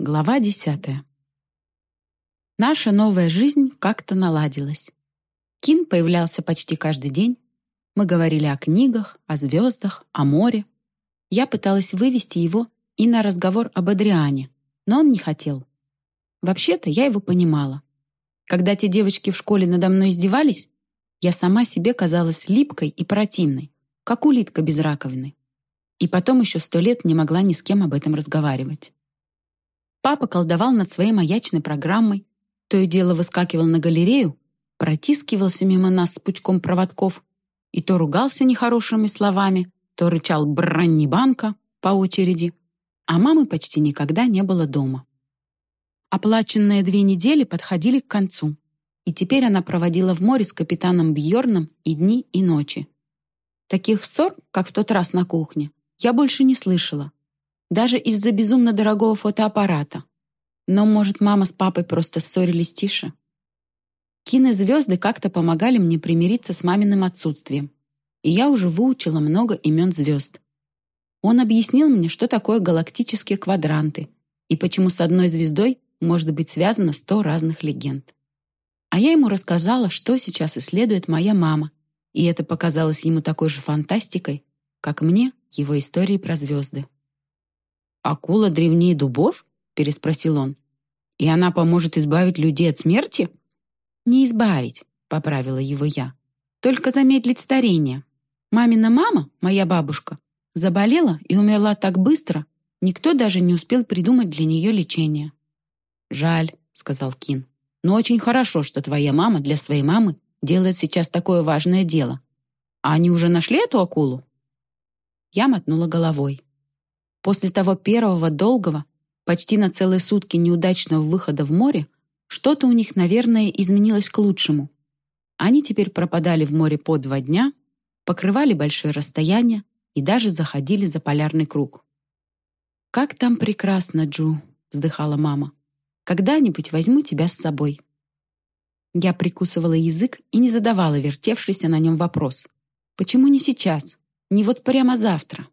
Глава десятая. Наша новая жизнь как-то наладилась. Кин появлялся почти каждый день. Мы говорили о книгах, о звездах, о море. Я пыталась вывести его и на разговор об Адриане, но он не хотел. Вообще-то я его понимала. Когда те девочки в школе надо мной издевались, я сама себе казалась липкой и противной, как улитка без раковины. И потом еще сто лет не могла ни с кем об этом разговаривать. Папа колдовал над своей маячной программой, то и дело выскакивал на галерею, протискивался мимо нас с пучком проводков и то ругался нехорошими словами, то рычал банка по очереди, а мамы почти никогда не было дома. Оплаченные две недели подходили к концу, и теперь она проводила в море с капитаном Бьорном и дни, и ночи. Таких ссор, как в тот раз на кухне, я больше не слышала, даже из-за безумно дорогого фотоаппарата. Но, может, мама с папой просто ссорились тише? Кинозвезды как-то помогали мне примириться с маминым отсутствием. И я уже выучила много имен звезд. Он объяснил мне, что такое галактические квадранты и почему с одной звездой может быть связано сто разных легенд. А я ему рассказала, что сейчас исследует моя мама, и это показалось ему такой же фантастикой, как мне его истории про звезды. «Акула древнее дубов?» — переспросил он. «И она поможет избавить людей от смерти?» «Не избавить», — поправила его я. «Только замедлить старение. Мамина мама, моя бабушка, заболела и умерла так быстро, никто даже не успел придумать для нее лечение». «Жаль», — сказал Кин. «Но очень хорошо, что твоя мама для своей мамы делает сейчас такое важное дело. А они уже нашли эту акулу?» Я мотнула головой. После того первого долгого, почти на целые сутки неудачного выхода в море, что-то у них, наверное, изменилось к лучшему. Они теперь пропадали в море по два дня, покрывали большие расстояния и даже заходили за полярный круг. «Как там прекрасно, Джу!» — вздыхала мама. «Когда-нибудь возьму тебя с собой». Я прикусывала язык и не задавала вертевшийся на нем вопрос. «Почему не сейчас? Не вот прямо завтра?»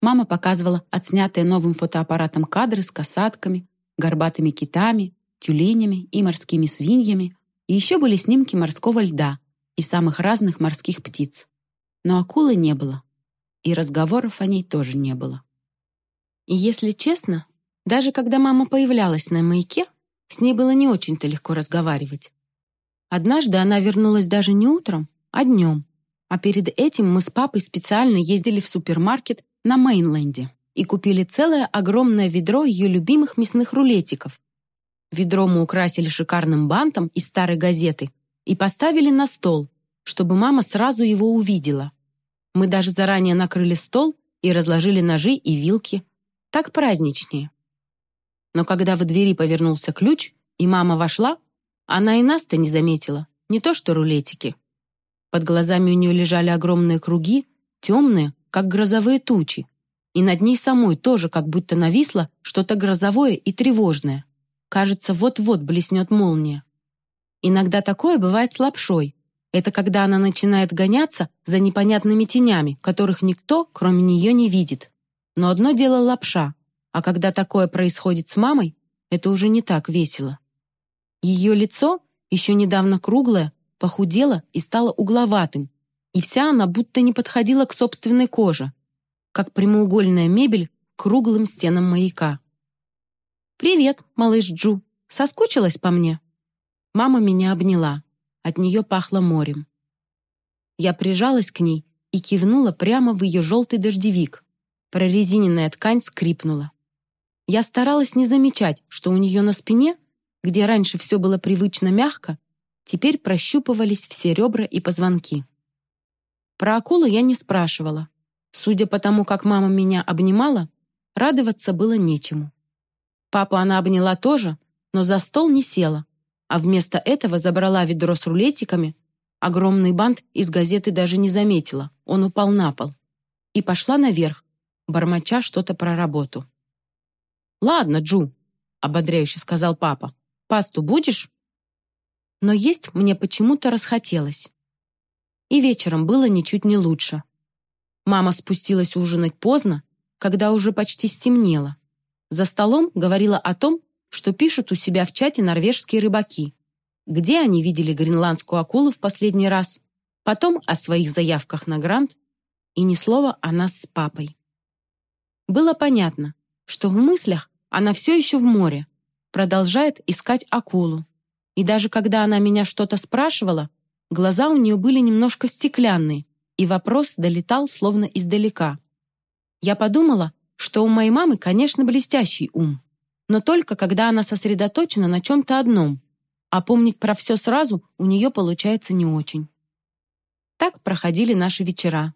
Мама показывала отснятые новым фотоаппаратом кадры с касатками, горбатыми китами, тюленями и морскими свиньями, и еще были снимки морского льда и самых разных морских птиц. Но акулы не было, и разговоров о ней тоже не было. И если честно, даже когда мама появлялась на маяке, с ней было не очень-то легко разговаривать. Однажды она вернулась даже не утром, а днем. А перед этим мы с папой специально ездили в супермаркет на Мейнленде и купили целое огромное ведро ее любимых мясных рулетиков. Ведро мы украсили шикарным бантом из старой газеты и поставили на стол, чтобы мама сразу его увидела. Мы даже заранее накрыли стол и разложили ножи и вилки. Так праздничнее. Но когда в двери повернулся ключ, и мама вошла, она и нас-то не заметила, не то что рулетики. Под глазами у нее лежали огромные круги, темные, как грозовые тучи, и над ней самой тоже как будто нависло что-то грозовое и тревожное. Кажется, вот-вот блеснет молния. Иногда такое бывает с лапшой. Это когда она начинает гоняться за непонятными тенями, которых никто, кроме нее, не видит. Но одно дело лапша, а когда такое происходит с мамой, это уже не так весело. Ее лицо, еще недавно круглое, похудело и стало угловатым, и вся она будто не подходила к собственной коже, как прямоугольная мебель к круглым стенам маяка. «Привет, малыш Джу. Соскучилась по мне?» Мама меня обняла. От нее пахло морем. Я прижалась к ней и кивнула прямо в ее желтый дождевик. Прорезиненная ткань скрипнула. Я старалась не замечать, что у нее на спине, где раньше все было привычно мягко, теперь прощупывались все ребра и позвонки. Про акулу я не спрашивала. Судя по тому, как мама меня обнимала, радоваться было нечему. Папу она обняла тоже, но за стол не села, а вместо этого забрала ведро с рулетиками, огромный бант из газеты даже не заметила, он упал на пол, и пошла наверх, бормоча что-то про работу. «Ладно, Джу», — ободряюще сказал папа, «пасту будешь?» Но есть мне почему-то расхотелось и вечером было ничуть не лучше. Мама спустилась ужинать поздно, когда уже почти стемнело. За столом говорила о том, что пишут у себя в чате норвежские рыбаки. Где они видели гренландскую акулу в последний раз? Потом о своих заявках на грант. И ни слова о нас с папой. Было понятно, что в мыслях она все еще в море, продолжает искать акулу. И даже когда она меня что-то спрашивала, глаза у нее были немножко стеклянные, и вопрос долетал словно издалека. Я подумала, что у моей мамы, конечно, блестящий ум, но только когда она сосредоточена на чем-то одном, а помнить про все сразу у нее получается не очень. Так проходили наши вечера.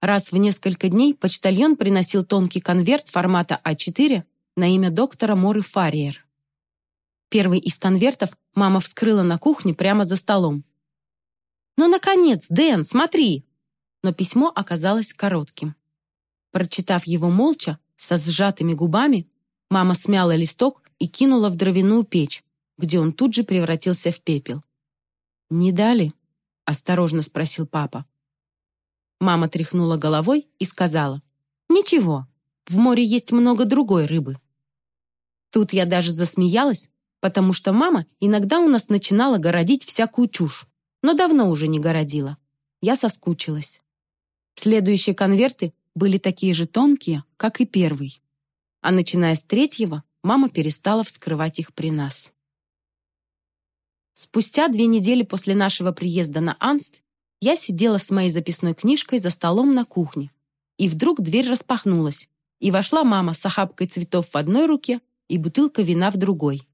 Раз в несколько дней почтальон приносил тонкий конверт формата А4 на имя доктора Моры Фарриер. Первый из конвертов мама вскрыла на кухне прямо за столом. «Ну, наконец, Дэн, смотри!» Но письмо оказалось коротким. Прочитав его молча, со сжатыми губами, мама смяла листок и кинула в дровяную печь, где он тут же превратился в пепел. «Не дали?» — осторожно спросил папа. Мама тряхнула головой и сказала, «Ничего, в море есть много другой рыбы». Тут я даже засмеялась, потому что мама иногда у нас начинала городить всякую чушь, но давно уже не городила. Я соскучилась. Следующие конверты были такие же тонкие, как и первый. А начиная с третьего, мама перестала вскрывать их при нас. Спустя две недели после нашего приезда на Анст я сидела с моей записной книжкой за столом на кухне, и вдруг дверь распахнулась, и вошла мама с охапкой цветов в одной руке и бутылка вина в другой.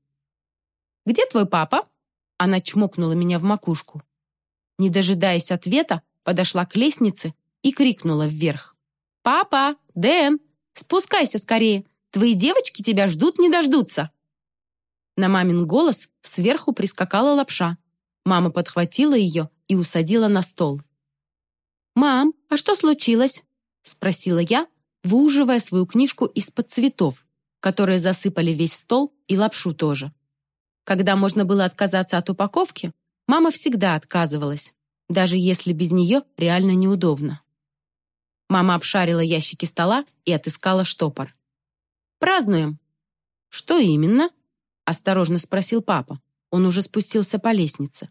«Где твой папа?» Она чмокнула меня в макушку. Не дожидаясь ответа, подошла к лестнице и крикнула вверх. «Папа! Дэн! Спускайся скорее! Твои девочки тебя ждут не дождутся!» На мамин голос сверху прискакала лапша. Мама подхватила ее и усадила на стол. «Мам, а что случилось?» — спросила я, выуживая свою книжку из-под цветов, которые засыпали весь стол и лапшу тоже. Когда можно было отказаться от упаковки, мама всегда отказывалась, даже если без нее реально неудобно. Мама обшарила ящики стола и отыскала штопор. «Празднуем!» «Что именно?» — осторожно спросил папа. Он уже спустился по лестнице.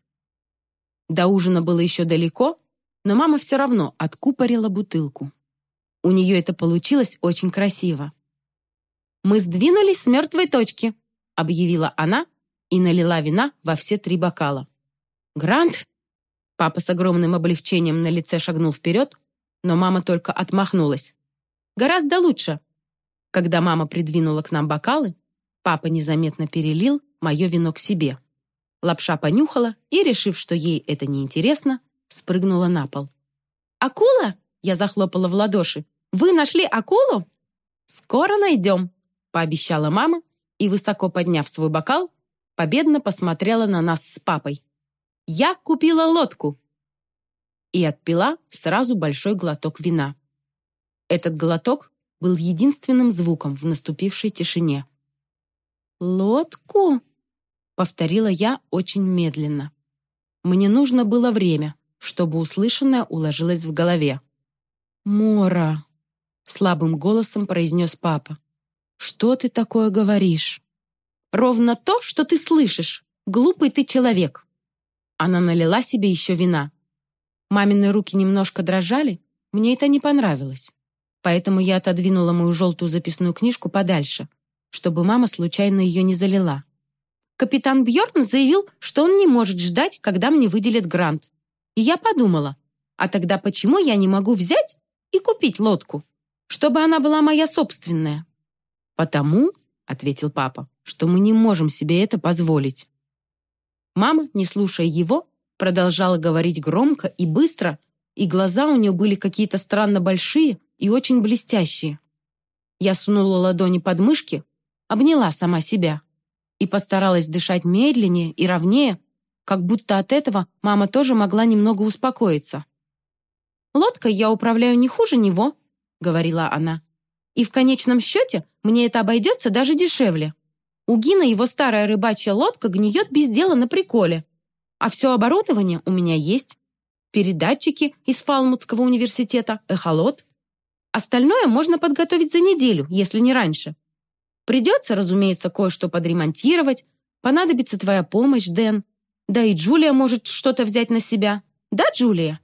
До ужина было еще далеко, но мама все равно откупорила бутылку. У нее это получилось очень красиво. «Мы сдвинулись с мертвой точки», — объявила она и налила вина во все три бокала. «Грант!» Папа с огромным облегчением на лице шагнул вперед, но мама только отмахнулась. «Гораздо лучше!» Когда мама придвинула к нам бокалы, папа незаметно перелил мое вино к себе. Лапша понюхала и, решив, что ей это неинтересно, спрыгнула на пол. «Акула?» — я захлопала в ладоши. «Вы нашли акулу?» «Скоро найдем», — пообещала мама и, высоко подняв свой бокал, победно посмотрела на нас с папой. «Я купила лодку!» И отпила сразу большой глоток вина. Этот глоток был единственным звуком в наступившей тишине. «Лодку?» — повторила я очень медленно. Мне нужно было время, чтобы услышанное уложилось в голове. «Мора!» — слабым голосом произнес папа. «Что ты такое говоришь?» Ровно то, что ты слышишь. Глупый ты человек». Она налила себе еще вина. Мамины руки немножко дрожали, мне это не понравилось. Поэтому я отодвинула мою желтую записную книжку подальше, чтобы мама случайно ее не залила. Капитан Бьорн заявил, что он не может ждать, когда мне выделят грант. И я подумала, а тогда почему я не могу взять и купить лодку, чтобы она была моя собственная? Потому, — ответил папа, что мы не можем себе это позволить. Мама, не слушая его, продолжала говорить громко и быстро, и глаза у нее были какие-то странно большие и очень блестящие. Я сунула ладони под мышки, обняла сама себя и постаралась дышать медленнее и ровнее, как будто от этого мама тоже могла немного успокоиться. «Лодкой я управляю не хуже него», — говорила она. «И в конечном счете мне это обойдется даже дешевле». У Гина его старая рыбачья лодка гниет без дела на приколе. А все оборудование у меня есть. Передатчики из Фалмутского университета, эхолот. Остальное можно подготовить за неделю, если не раньше. Придется, разумеется, кое-что подремонтировать, понадобится твоя помощь, Дэн. Да и Джулия может что-то взять на себя. Да, Джулия?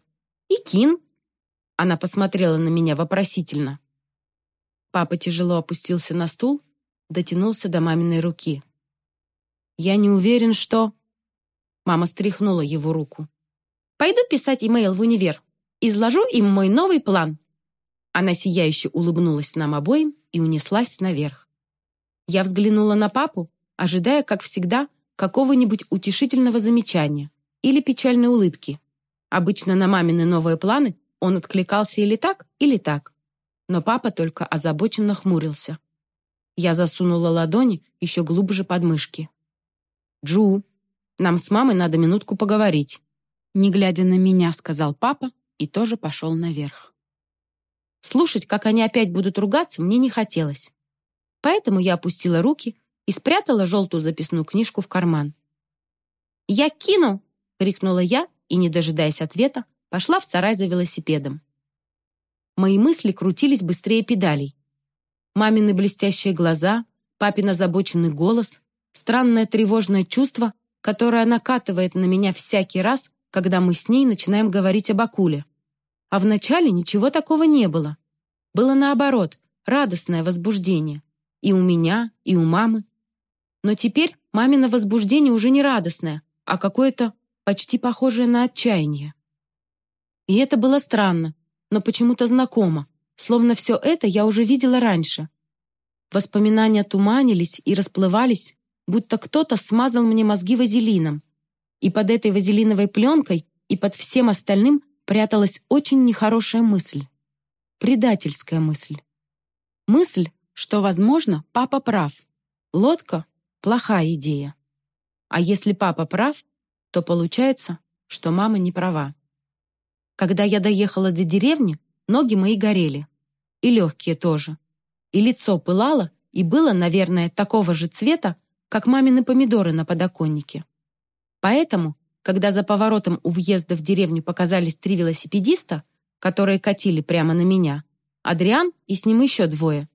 И Кин?» Она посмотрела на меня вопросительно. Папа тяжело опустился на стул, дотянулся до маминой руки. «Я не уверен, что...» Мама стряхнула его руку. «Пойду писать имейл в универ. Изложу им мой новый план». Она сияюще улыбнулась нам обоим и унеслась наверх. Я взглянула на папу, ожидая, как всегда, какого-нибудь утешительного замечания или печальной улыбки. Обычно на мамины новые планы он откликался или так, или так. Но папа только озабоченно хмурился. Я засунула ладони еще глубже под мышки. «Джу, нам с мамой надо минутку поговорить», не глядя на меня, сказал папа и тоже пошел наверх. Слушать, как они опять будут ругаться, мне не хотелось. Поэтому я опустила руки и спрятала желтую записную книжку в карман. «Я кину!» — крикнула я и, не дожидаясь ответа, пошла в сарай за велосипедом. Мои мысли крутились быстрее педалей. Мамины блестящие глаза, папин озабоченный голос, странное тревожное чувство, которое накатывает на меня всякий раз, когда мы с ней начинаем говорить об акуле. А вначале ничего такого не было. Было наоборот, радостное возбуждение. И у меня, и у мамы. Но теперь мамино возбуждение уже не радостное, а какое-то почти похожее на отчаяние. И это было странно, но почему-то знакомо, словно все это я уже видела раньше. Воспоминания туманились и расплывались, будто кто-то смазал мне мозги вазелином. И под этой вазелиновой пленкой и под всем остальным пряталась очень нехорошая мысль. Предательская мысль. Мысль, что, возможно, папа прав. Лодка — плохая идея. А если папа прав, то получается, что мама не права. Когда я доехала до деревни, ноги мои горели. И легкие тоже. И лицо пылало, и было, наверное, такого же цвета, как мамины помидоры на подоконнике. Поэтому когда за поворотом у въезда в деревню показались три велосипедиста, которые катили прямо на меня, Адриан и с ним еще двое,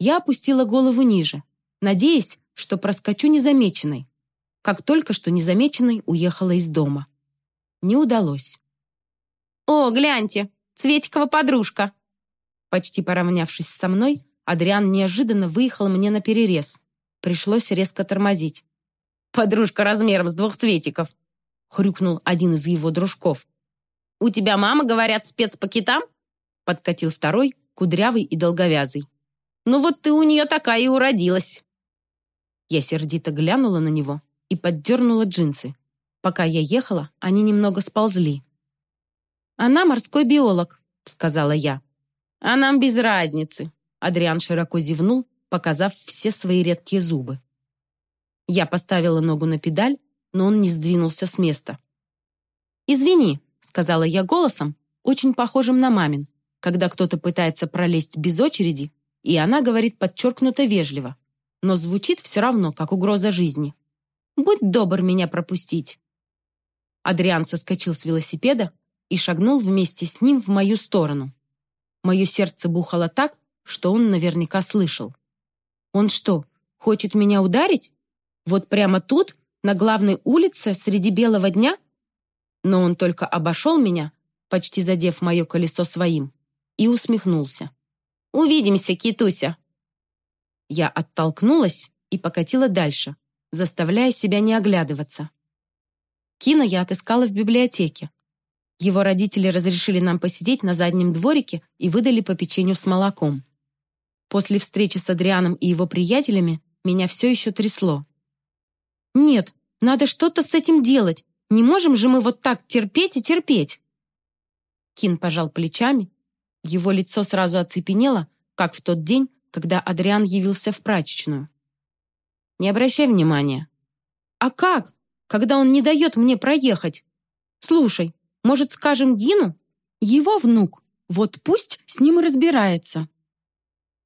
я опустила голову ниже, надеясь, что проскочу незамеченной, как только что незамеченной уехала из дома. Не удалось. «О, гляньте, Цветикова подружка!» Почти поравнявшись со мной, Адриан неожиданно выехал мне на перерез. Пришлось резко тормозить. «Подружка размером с двух цветиков!» — хрюкнул один из его дружков. «У тебя мама, говорят, спец по китам?» — подкатил второй, кудрявый и долговязый. «Ну вот ты у нее такая и уродилась!» Я сердито глянула на него и поддернула джинсы. Пока я ехала, они немного сползли. «Она морской биолог», — сказала я. «А нам без разницы», — Адриан широко зевнул, показав все свои редкие зубы. Я поставила ногу на педаль но он не сдвинулся с места. «Извини», — сказала я голосом, очень похожим на мамин, когда кто-то пытается пролезть без очереди, и она говорит подчеркнуто вежливо, но звучит все равно, как угроза жизни. «Будь добр меня пропустить». Адриан соскочил с велосипеда и шагнул вместе с ним в мою сторону. Мое сердце бухало так, что он наверняка слышал. «Он что, хочет меня ударить? Вот прямо тут, на главной улице среди белого дня? Но он только обошел меня, почти задев мое колесо своим, и усмехнулся. «Увидимся, китуся!» Я оттолкнулась и покатила дальше, заставляя себя не оглядываться. Кина я отыскала в библиотеке. Его родители разрешили нам посидеть на заднем дворике и выдали по печенью с молоком. После встречи с Адрианом и его приятелями меня все еще трясло. «Нет, надо что-то с этим делать. Не можем же мы вот так терпеть и терпеть». Кин пожал плечами. Его лицо сразу оцепенело, как в тот день, когда Адриан явился в прачечную. «Не обращай внимания». «А как, когда он не дает мне проехать? Слушай, может, скажем Гину? Его внук. Вот пусть с ним и разбирается».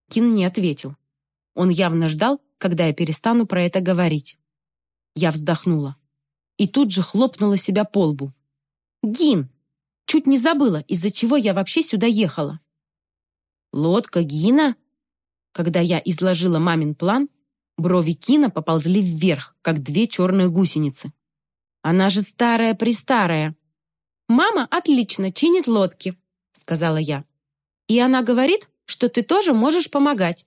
Кин не ответил. Он явно ждал, когда я перестану про это говорить. Я вздохнула. И тут же хлопнула себя по лбу. «Гин! Чуть не забыла, из-за чего я вообще сюда ехала». «Лодка Гина?» Когда я изложила мамин план, Брови Кина поползли вверх, как две черные гусеницы. «Она же старая-престарая!» «Мама отлично чинит лодки», — сказала я. «И она говорит, что ты тоже можешь помогать».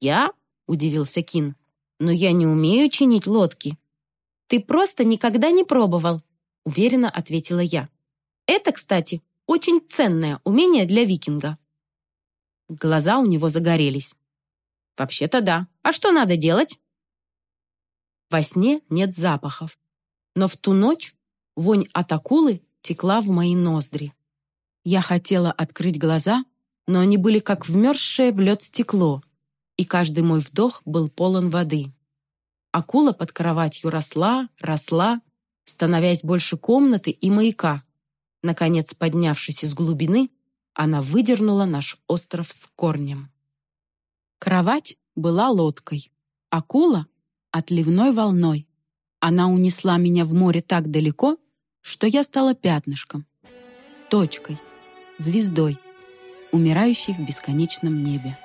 «Я?» — удивился Кин. «Но я не умею чинить лодки». «Ты просто никогда не пробовал», — уверенно ответила я. «Это, кстати, очень ценное умение для викинга». Глаза у него загорелись. «Вообще-то да. А что надо делать?» Во сне нет запахов. Но в ту ночь вонь от акулы текла в мои ноздри. Я хотела открыть глаза, но они были как вмерзшее в лед стекло, и каждый мой вдох был полон воды. Акула под кроватью росла, росла, становясь больше комнаты и маяка. Наконец, поднявшись из глубины, она выдернула наш остров с корнем. Кровать была лодкой, акула — отливной волной. Она унесла меня в море так далеко, что я стала пятнышком, точкой, звездой, умирающей в бесконечном небе.